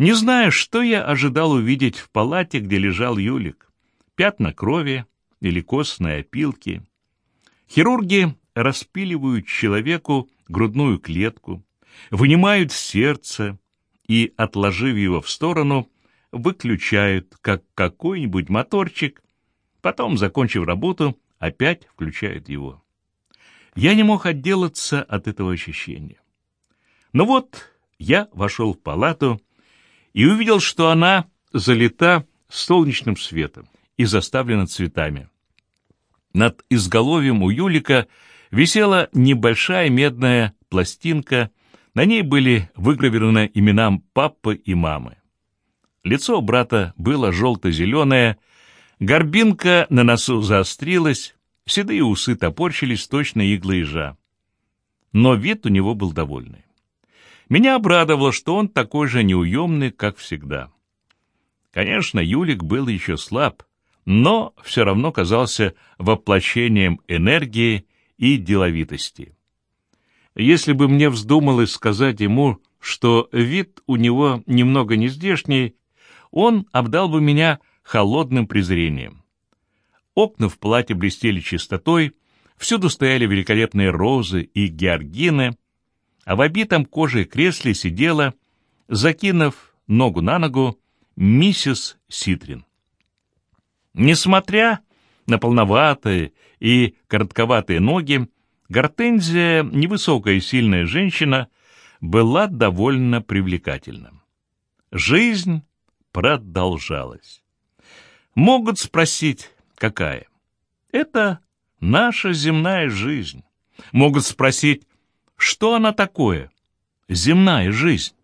Не знаю, что я ожидал увидеть в палате, где лежал Юлик. Пятна крови или костные опилки. Хирурги распиливают человеку грудную клетку, вынимают сердце и, отложив его в сторону, выключают, как какой-нибудь моторчик, потом, закончив работу, опять включают его. Я не мог отделаться от этого ощущения. Но вот я вошел в палату и увидел, что она залита солнечным светом и заставлена цветами. Над изголовьем у Юлика висела небольшая медная пластинка, на ней были выгравированы имена папы и мамы. Лицо брата было желто-зеленое, горбинка на носу заострилась, седые усы топорщились точно иглы ежа. Но вид у него был довольный. Меня обрадовало, что он такой же неуемный, как всегда. Конечно, Юлик был еще слаб, но все равно казался воплощением энергии и деловитости. Если бы мне вздумалось сказать ему, что вид у него немного нездешний, он обдал бы меня холодным презрением. Окна в платье блестели чистотой, всюду стояли великолепные розы и георгины, а в обитом кожей кресле сидела, закинув ногу на ногу, миссис Ситрин. Несмотря на полноватые и коротковатые ноги, Гортензия, невысокая и сильная женщина, была довольно привлекательна. Жизнь продолжалась. Могут спросить, какая? Это наша земная жизнь. Могут спросить, что она такое? Земная жизнь.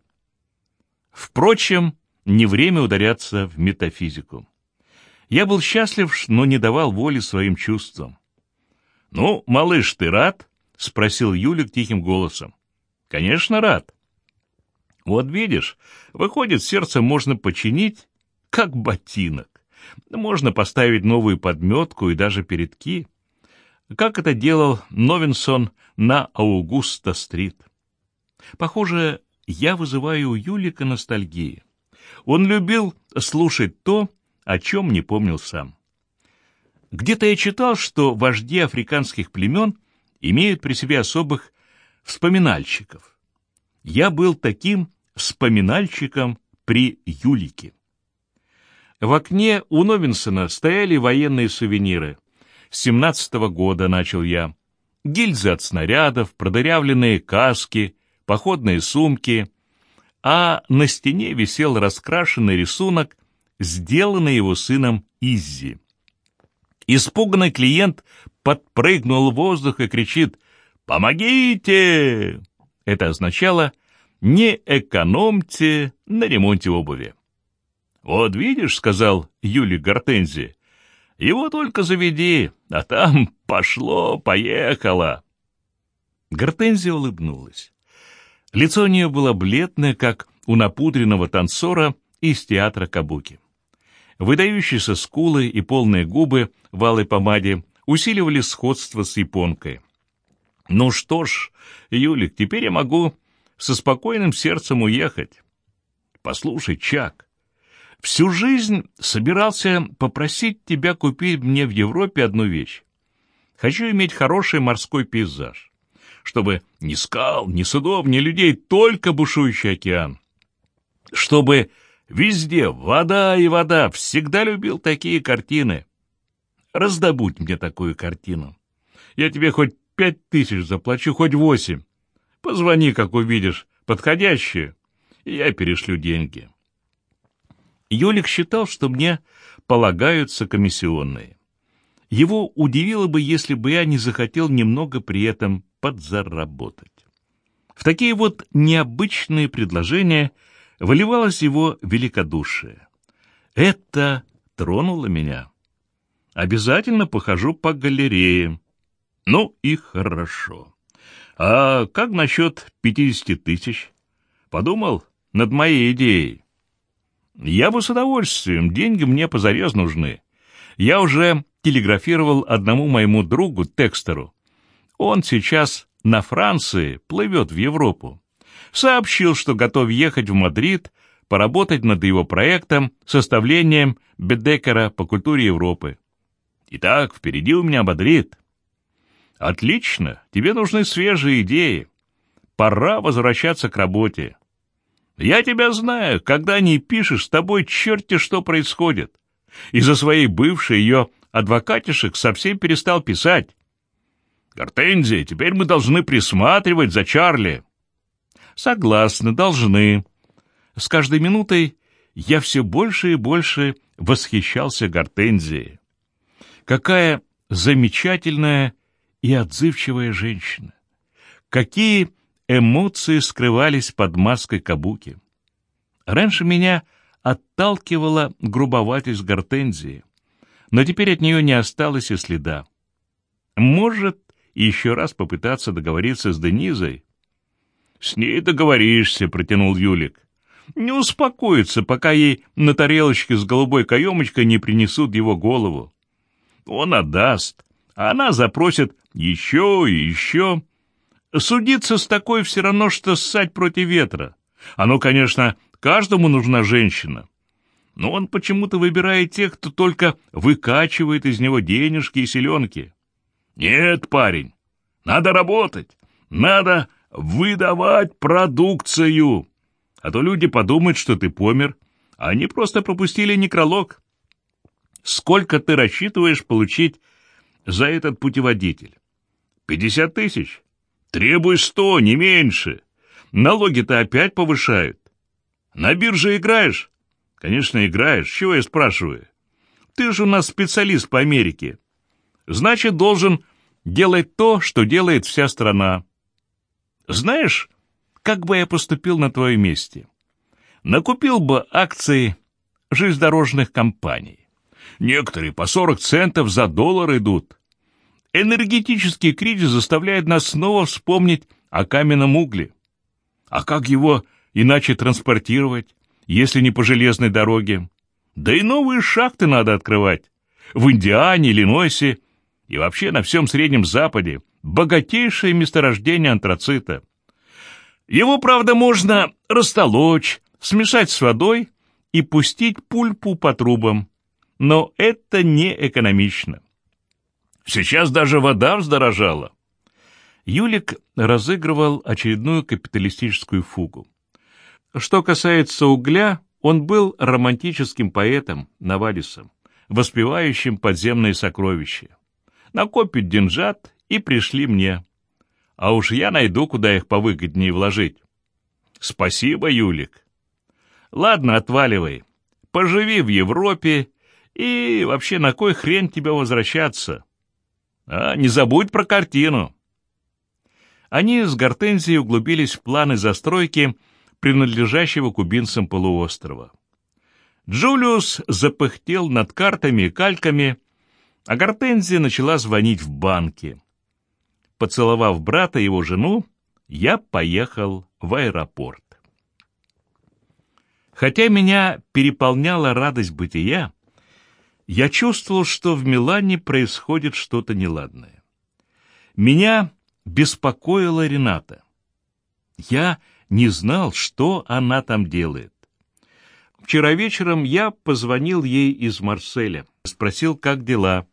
Впрочем, не время ударяться в метафизику. Я был счастлив, но не давал воли своим чувствам. «Ну, малыш, ты рад?» — спросил Юлик тихим голосом. «Конечно, рад. Вот видишь, выходит, сердце можно починить, как ботинок. Можно поставить новую подметку и даже передки. Как это делал Новинсон на Аугуста-стрит. Похоже, я вызываю у Юлика ностальгии. Он любил слушать то, о чем не помнил сам. Где-то я читал, что вожди африканских племен имеют при себе особых вспоминальщиков. Я был таким вспоминальщиком при Юлике. В окне у Новинсона стояли военные сувениры. Семнадцатого года начал я. Гильзы от снарядов, продырявленные каски, походные сумки. А на стене висел раскрашенный рисунок, сделанный его сыном Иззи. Испуганный клиент подпрыгнул в воздух и кричит «Помогите!». Это означало «Не экономьте на ремонте обуви». «Вот видишь», — сказал Юлий Гортензи, — «его только заведи, а там пошло-поехало». Гортензия улыбнулась. Лицо у нее было бледное, как у напудренного танцора из театра Кабуки. Выдающиеся скулы и полные губы в алой помаде усиливали сходство с японкой. «Ну что ж, Юлик, теперь я могу со спокойным сердцем уехать. Послушай, Чак, всю жизнь собирался попросить тебя купить мне в Европе одну вещь. Хочу иметь хороший морской пейзаж, чтобы ни скал, ни судов, ни людей, только бушующий океан. Чтобы Везде вода и вода. Всегда любил такие картины. Раздобудь мне такую картину. Я тебе хоть пять тысяч заплачу, хоть восемь. Позвони, как увидишь, подходящую, и я перешлю деньги. Юлик считал, что мне полагаются комиссионные. Его удивило бы, если бы я не захотел немного при этом подзаработать. В такие вот необычные предложения – выливалось его великодушие. Это тронуло меня. Обязательно похожу по галерее. Ну и хорошо. А как насчет пятидесяти тысяч? Подумал над моей идеей. Я бы с удовольствием, деньги мне позарез нужны. Я уже телеграфировал одному моему другу, Текстеру. Он сейчас на Франции плывет в Европу сообщил, что готов ехать в Мадрид поработать над его проектом составлением Бедекера по культуре Европы. Итак, впереди у меня бодрит. Отлично, тебе нужны свежие идеи. Пора возвращаться к работе. Я тебя знаю, когда не пишешь, с тобой черти что происходит. Из-за своей бывшей ее адвокатишек совсем перестал писать. Гортензия, теперь мы должны присматривать за Чарли. Согласны, должны. С каждой минутой я все больше и больше восхищался Гортензией. Какая замечательная и отзывчивая женщина! Какие эмоции скрывались под маской кабуки! Раньше меня отталкивала грубоватость Гортензии, но теперь от нее не осталось и следа. Может, еще раз попытаться договориться с Денизой? — С ней договоришься, — протянул Юлик. — Не успокоится, пока ей на тарелочке с голубой каемочкой не принесут его голову. Он отдаст, а она запросит еще и еще. Судиться с такой все равно, что ссать против ветра. Оно, конечно, каждому нужна женщина. Но он почему-то выбирает тех, кто только выкачивает из него денежки и селенки. Нет, парень, надо работать, надо выдавать продукцию. А то люди подумают, что ты помер, а они просто пропустили некролог. Сколько ты рассчитываешь получить за этот путеводитель? Пятьдесят тысяч? Требуй сто, не меньше. Налоги-то опять повышают. На бирже играешь? Конечно, играешь. Чего я спрашиваю? Ты же у нас специалист по Америке. Значит, должен делать то, что делает вся страна. Знаешь, как бы я поступил на твоем месте? Накупил бы акции железнодорожных компаний. Некоторые по 40 центов за доллар идут. Энергетический кризис заставляет нас снова вспомнить о каменном угле. А как его иначе транспортировать, если не по железной дороге? Да и новые шахты надо открывать. В Индиане, Иллинойсе и вообще на всем Среднем Западе богатейшее месторождение антрацита. Его, правда, можно растолочь, смешать с водой и пустить пульпу по трубам но это не экономично. Сейчас даже вода вздорожала. Юлик разыгрывал очередную капиталистическую фугу. Что касается угля, он был романтическим поэтом, Навалисом, воспевающим подземные сокровища. Накопить деньжат и пришли мне. А уж я найду, куда их повыгоднее вложить. Спасибо, Юлик. Ладно, отваливай. Поживи в Европе и вообще, на кой хрен тебе возвращаться? А, не забудь про картину. Они с Гортензией углубились в планы застройки принадлежащего кубинцам полуострова. Джулиус запыхтел над картами и кальками, а Гортензия начала звонить в банки. Поцеловав брата и его жену, я поехал в аэропорт. Хотя меня переполняла радость бытия, я чувствовал, что в Милане происходит что-то неладное. Меня беспокоила Рената. Я не знал, что она там делает. Вчера вечером я позвонил ей из Марселя, спросил, как дела.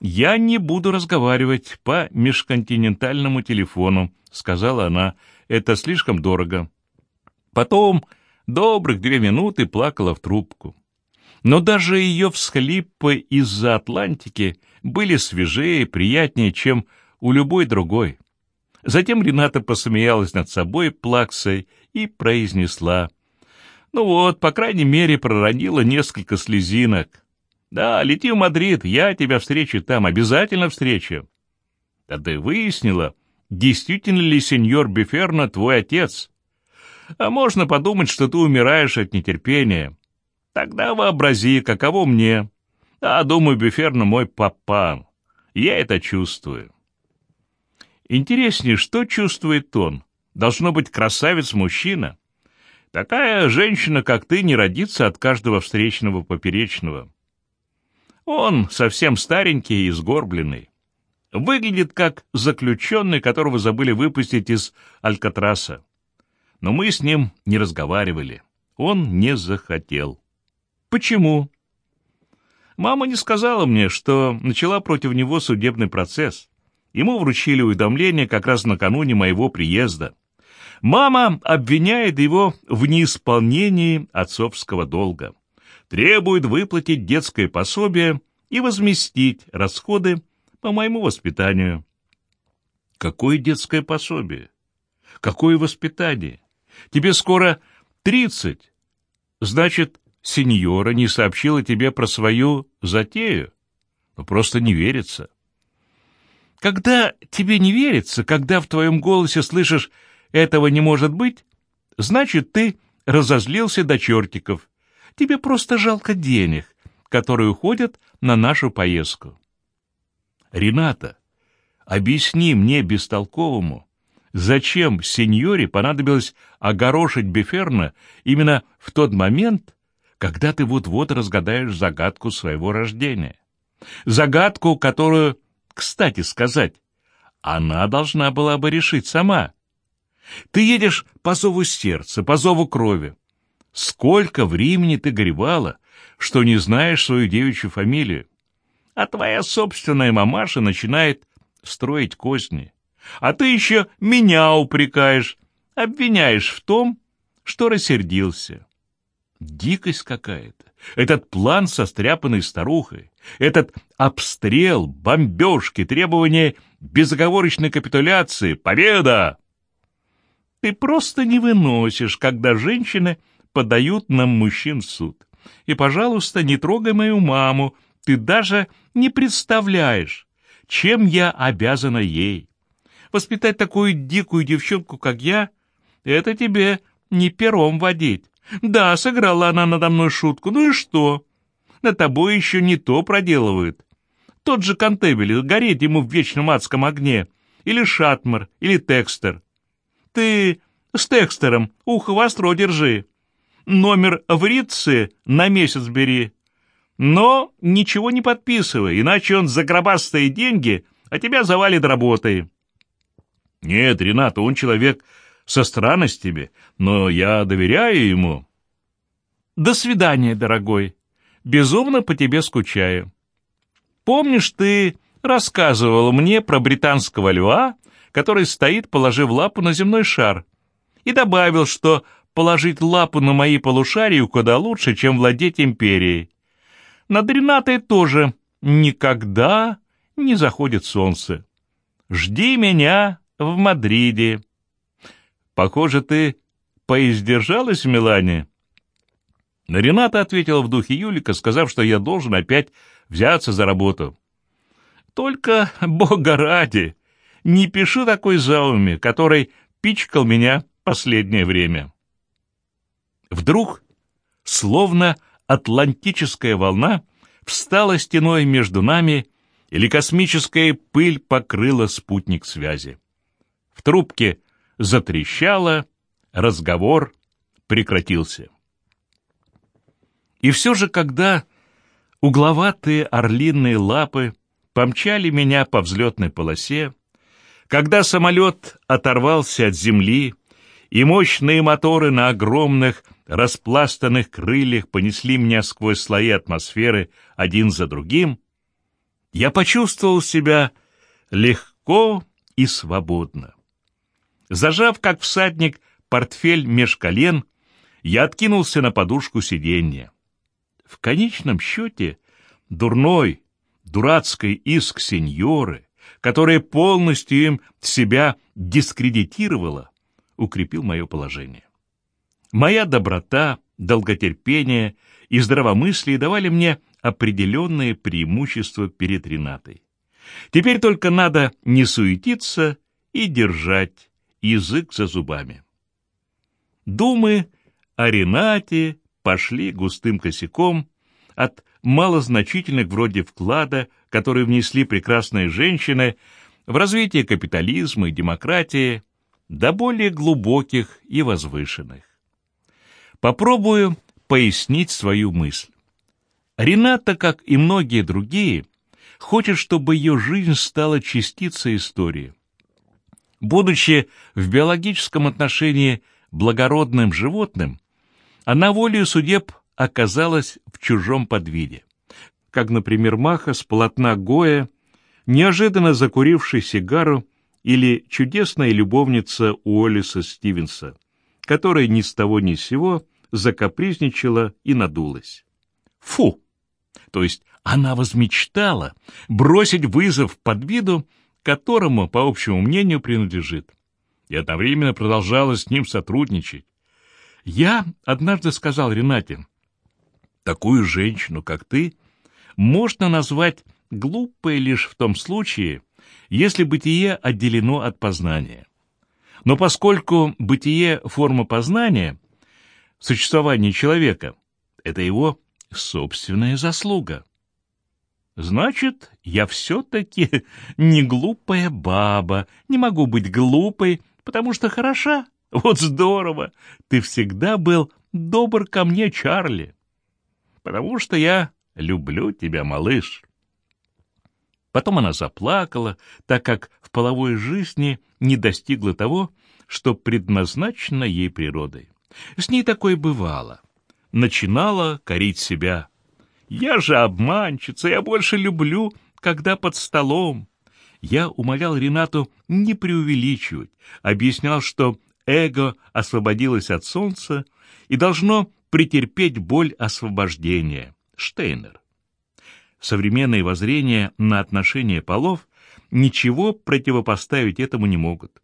«Я не буду разговаривать по межконтинентальному телефону», — сказала она, — «это слишком дорого». Потом добрых две минуты плакала в трубку но даже ее всхлипы из-за Атлантики были свежее и приятнее, чем у любой другой. Затем Рената посмеялась над собой плаксой и произнесла. «Ну вот, по крайней мере, проронила несколько слезинок. Да, лети в Мадрид, я тебя встречу там, обязательно встречу». Да ты выяснила, действительно ли сеньор Биферно твой отец. А можно подумать, что ты умираешь от нетерпения. Тогда вообрази, каково мне. А, думаю, Бюферна мой папа. Я это чувствую. Интереснее, что чувствует он? Должно быть красавец-мужчина. Такая женщина, как ты, не родится от каждого встречного поперечного. Он совсем старенький и сгорбленный. Выглядит как заключенный, которого забыли выпустить из Алькатраса. Но мы с ним не разговаривали. он не захотел. Почему? Мама не сказала мне, что начала против него судебный процесс. Ему вручили уведомление как раз накануне моего приезда. Мама обвиняет его в неисполнении отцовского долга. Требует выплатить детское пособие и возместить расходы по моему воспитанию. Какое детское пособие? Какое воспитание? Тебе скоро тридцать. Значит, сеньора не сообщила тебе про свою затею? Ну, просто не верится. Когда тебе не верится, когда в твоем голосе слышишь «этого не может быть», значит, ты разозлился до чертиков. Тебе просто жалко денег, которые уходят на нашу поездку. Рената, объясни мне бестолковому, зачем сеньоре понадобилось огорошить Беферна именно в тот момент, когда ты вот-вот разгадаешь загадку своего рождения. Загадку, которую, кстати сказать, она должна была бы решить сама. Ты едешь по зову сердца, по зову крови. Сколько времени ты горевала, что не знаешь свою девичью фамилию. А твоя собственная мамаша начинает строить козни. А ты еще меня упрекаешь, обвиняешь в том, что рассердился. Дикость какая-то. Этот план со стряпанной старухой, этот обстрел, бомбежки, требования безоговорочной капитуляции, победа! Ты просто не выносишь, когда женщины подают нам мужчин в суд. И, пожалуйста, не трогай мою маму, ты даже не представляешь, чем я обязана ей. Воспитать такую дикую девчонку, как я, это тебе не пером водить. Да, сыграла она надо мной шутку, ну и что? Над тобой еще не то проделывают. Тот же Контебель, гореть ему в вечном адском огне. Или Шатмар, или Текстер. Ты с Текстером ухо востро держи. Номер в Ритце на месяц бери. Но ничего не подписывай, иначе он загробастает деньги, а тебя завалит работой. Нет, Рената, он человек со странностями, но я доверяю ему. До свидания, дорогой. Безумно по тебе скучаю. Помнишь, ты рассказывал мне про британского льва, который стоит, положив лапу на земной шар, и добавил, что положить лапу на мои полушарию куда лучше, чем владеть империей. Над Ренатой тоже никогда не заходит солнце. Жди меня в Мадриде. Похоже, ты поиздержалась в Милане?» Рената ответила в духе Юлика, сказав, что я должен опять взяться за работу. «Только, бога ради, не пиши такой зауме, который пичкал меня последнее время». Вдруг, словно атлантическая волна, встала стеной между нами, или космическая пыль покрыла спутник связи. В трубке затрещало, разговор прекратился. И все же, когда угловатые орлиные лапы помчали меня по взлетной полосе, когда самолет оторвался от земли, и мощные моторы на огромных распластанных крыльях понесли меня сквозь слои атмосферы один за другим, я почувствовал себя легко и свободно. Зажав, как всадник, портфель меж колен, я откинулся на подушку сиденья. В конечном счете, дурной, дурацкий иск сеньоры, которая полностью им себя дискредитировала, укрепил мое положение. Моя доброта, долготерпение и здравомыслие давали мне определенные преимущества перед Ренатой. Теперь только надо не суетиться и держать язык за зубами. Думы о Ренате пошли густым косяком от малозначительных вроде вклада, который внесли прекрасные женщины в развитие капитализма и демократии, до более глубоких и возвышенных. Попробую пояснить свою мысль. Рената, как и многие другие, хочет, чтобы ее жизнь стала частицей истории, Будучи в биологическом отношении благородным животным, она волею судеб оказалась в чужом подвиде. Как, например, Маха с полотна Гоя, неожиданно закуривший сигару, или чудесная любовница Уоллиса Стивенса, которая ни с того ни с сего закапризничала и надулась. Фу! То есть она возмечтала бросить вызов под виду, которому, по общему мнению, принадлежит, и одновременно продолжала с ним сотрудничать. Я однажды сказал Ренате, такую женщину, как ты, можно назвать глупой лишь в том случае, если бытие отделено от познания. Но поскольку бытие — форма познания, существование человека — это его собственная заслуга. Значит, я все-таки не глупая баба, не могу быть глупой, потому что хороша. Вот здорово! Ты всегда был добр ко мне, Чарли. Потому что я люблю тебя, малыш. Потом она заплакала, так как в половой жизни не достигла того, что предназначено ей природой. С ней такое бывало. Начинала корить себя. «Я же обманщица, я больше люблю, когда под столом». Я умолял Ренату не преувеличивать, объяснял, что эго освободилось от солнца и должно претерпеть боль освобождения. Штейнер современные воззрения на отношения полов ничего противопоставить этому не могут.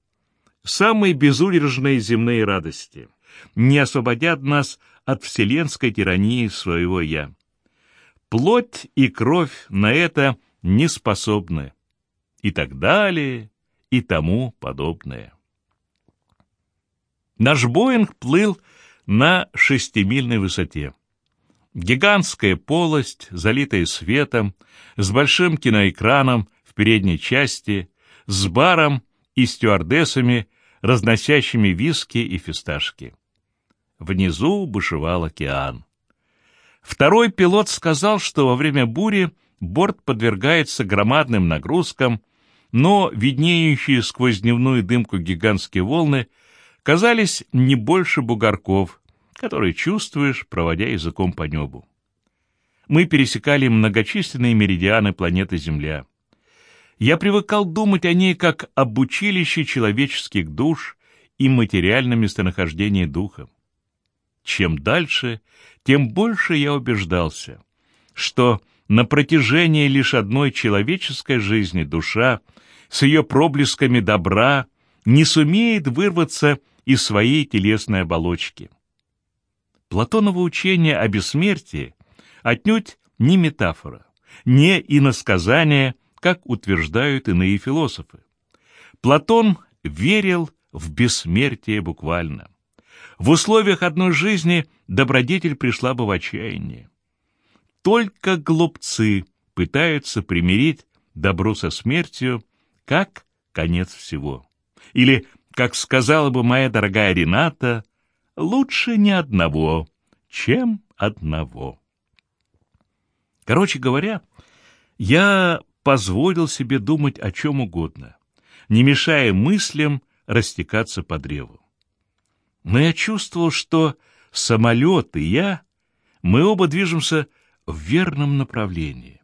Самые безудержные земные радости не освободят нас от вселенской тирании своего «я». Плоть и кровь на это не способны. И так далее, и тому подобное. Наш Боинг плыл на шестимильной высоте. Гигантская полость, залитая светом, с большим киноэкраном в передней части, с баром и стюардессами, разносящими виски и фисташки. Внизу бушевал океан. Второй пилот сказал, что во время бури борт подвергается громадным нагрузкам, но виднеющие сквозь дневную дымку гигантские волны казались не больше бугорков, которые чувствуешь, проводя языком по небу. Мы пересекали многочисленные меридианы планеты Земля. Я привыкал думать о ней как об училище человеческих душ и материальном местонахождении духа. Чем дальше, тем больше я убеждался, что на протяжении лишь одной человеческой жизни душа с ее проблесками добра не сумеет вырваться из своей телесной оболочки. Платоново учение о бессмертии отнюдь не метафора, не иносказание, как утверждают иные философы. Платон верил в бессмертие буквально. В условиях одной жизни добродетель пришла бы в отчаяние. Только глупцы пытаются примирить добро со смертью как конец всего. Или, как сказала бы моя дорогая Рената, лучше ни одного, чем одного. Короче говоря, я позволил себе думать о чем угодно, не мешая мыслям растекаться по древу. Но я чувствовал, что самолет и я, мы оба движемся в верном направлении.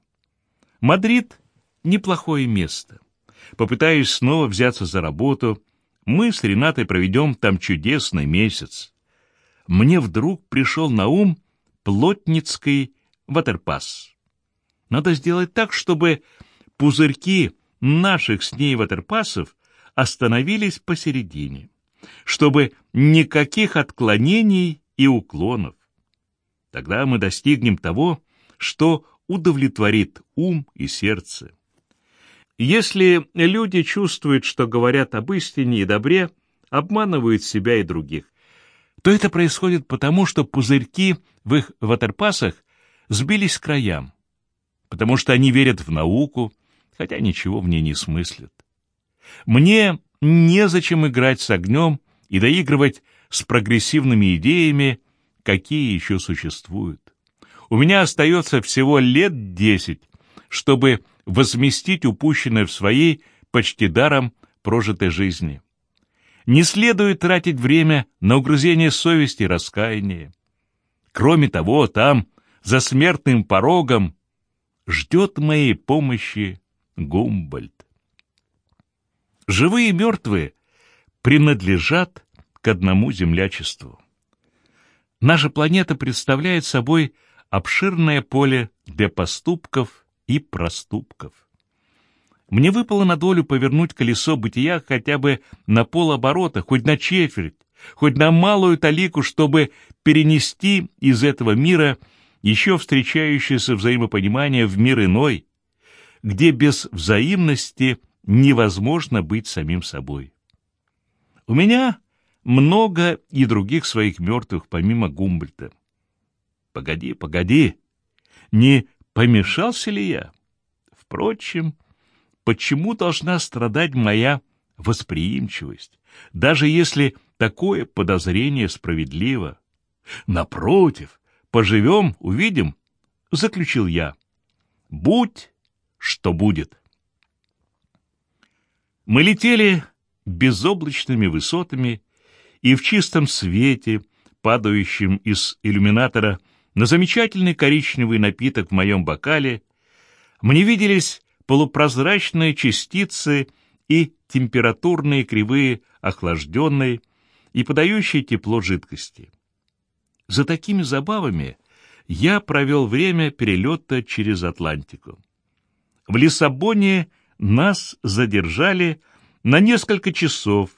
Мадрид — неплохое место. Попытаюсь снова взяться за работу, мы с Ренатой проведем там чудесный месяц мне вдруг пришел на ум плотницкий ватерпас. Надо сделать так, чтобы пузырьки наших с ней ватерпасов остановились посередине, чтобы никаких отклонений и уклонов. Тогда мы достигнем того, что удовлетворит ум и сердце. Если люди чувствуют, что говорят об истине и добре, обманывают себя и других то это происходит потому, что пузырьки в их ватерпасах сбились к краям, потому что они верят в науку, хотя ничего в ней не смыслят. Мне незачем играть с огнем и доигрывать с прогрессивными идеями, какие еще существуют. У меня остается всего лет десять, чтобы возместить упущенное в своей почти даром прожитой жизни. Не следует тратить время на угрызение совести и раскаяния. Кроме того, там, за смертным порогом, ждет моей помощи Гумбольд. Живые и мертвые принадлежат к одному землячеству. Наша планета представляет собой обширное поле для поступков и проступков. Мне выпало на долю повернуть колесо бытия хотя бы на полоборота, хоть на четверть, хоть на малую талику, чтобы перенести из этого мира еще встречающееся взаимопонимание в мир иной, где без взаимности невозможно быть самим собой. У меня много и других своих мертвых, помимо Гумбольта. Погоди, погоди, не помешался ли я? Впрочем, почему должна страдать моя восприимчивость, даже если такое подозрение справедливо? Напротив, поживем, увидим, — заключил я. Будь, что будет. Мы летели безоблачными высотами и в чистом свете, падающем из иллюминатора на замечательный коричневый напиток в моем бокале, мне виделись полупрозрачные частицы и температурные кривые охлажденной и подающей тепло жидкости. За такими забавами я провел время перелета через Атлантику. В Лиссабоне нас задержали на несколько часов,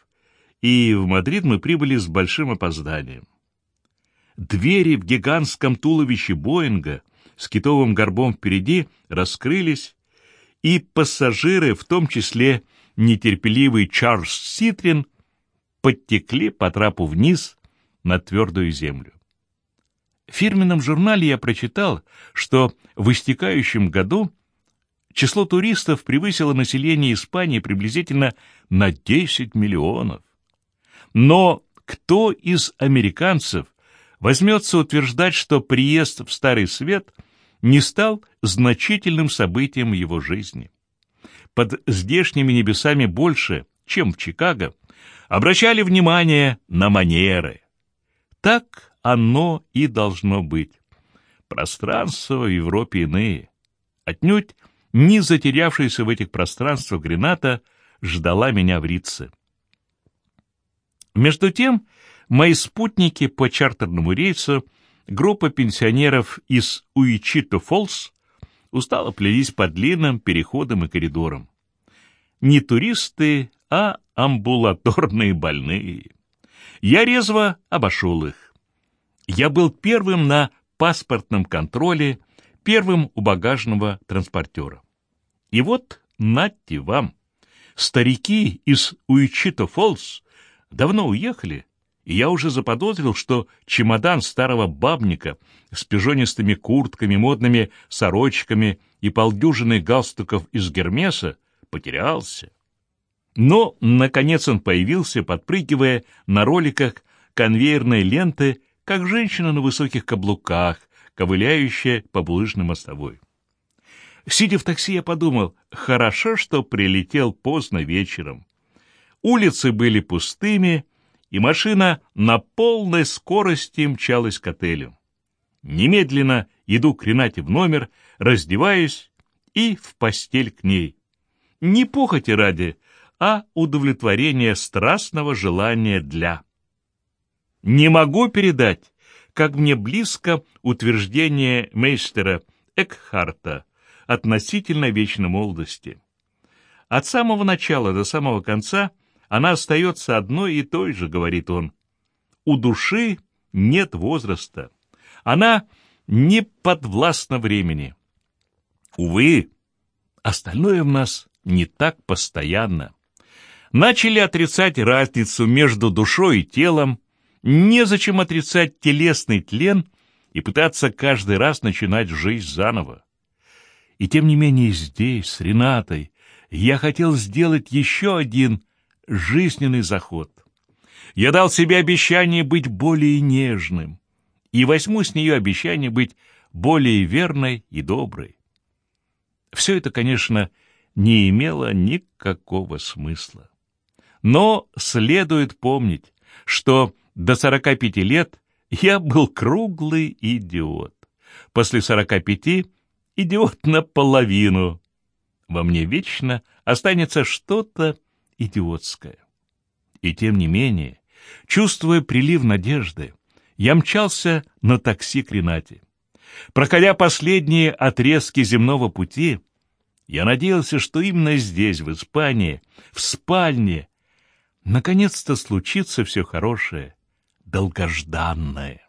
и в Мадрид мы прибыли с большим опозданием. Двери в гигантском туловище Боинга с китовым горбом впереди раскрылись, и пассажиры, в том числе нетерпеливый Чарльз Ситрин, подтекли по трапу вниз на твердую землю. В фирменном журнале я прочитал, что в истекающем году число туристов превысило население Испании приблизительно на 10 миллионов. Но кто из американцев возьмется утверждать, что приезд в Старый Свет не стал значительным событием его жизни? Под здешними небесами больше, чем в Чикаго, обращали внимание на манеры. Так оно и должно быть. Пространства в Европе иные. Отнюдь не затерявшаяся в этих пространствах Грената ждала меня в Рице. Между тем, мои спутники по чартерному рейсу, группа пенсионеров из Уичито-Фоллс, устало плелись по длинным переходам и коридорам. Не туристы, а амбулаторные больные. Я резво обошел их. Я был первым на паспортном контроле, первым у багажного транспортера. И вот, нате вам, старики из Уичито-Фоллс давно уехали, и я уже заподозрил, что чемодан старого бабника с пижонистыми куртками, модными сорочками и полдюжиной галстуков из гермеса потерялся. Но, наконец, он появился, подпрыгивая на роликах конвейерной ленты, как женщина на высоких каблуках, ковыляющая по булыжной мостовой. Сидя в такси, я подумал, хорошо, что прилетел поздно вечером. Улицы были пустыми, и машина на полной скорости мчалась к отелю. Немедленно иду к Ренате в номер, раздеваюсь и в постель к ней. Не похоти ради, а удовлетворение страстного желания для. Не могу передать, как мне близко утверждение мейстера Экхарта относительно вечной молодости. От самого начала до самого конца она остается одной и той же, говорит он. У души нет возраста. Она не подвластна времени. Увы, остальное в нас не так постоянно начали отрицать разницу между душой и телом, незачем отрицать телесный тлен и пытаться каждый раз начинать жизнь заново. И тем не менее здесь, с Ренатой, я хотел сделать еще один жизненный заход. Я дал себе обещание быть более нежным и возьму с нее обещание быть более верной и доброй. Все это, конечно, не имело никакого смысла. Но следует помнить, что до 45 лет Я был круглый идиот. После сорока пяти идиот наполовину. Во мне вечно останется что-то идиотское. И тем не менее, чувствуя прилив надежды, я мчался на такси к Ренате. Проходя последние отрезки земного пути, я надеялся, что именно здесь, в Испании, в спальне, наконец-то случится все хорошее, долгожданное.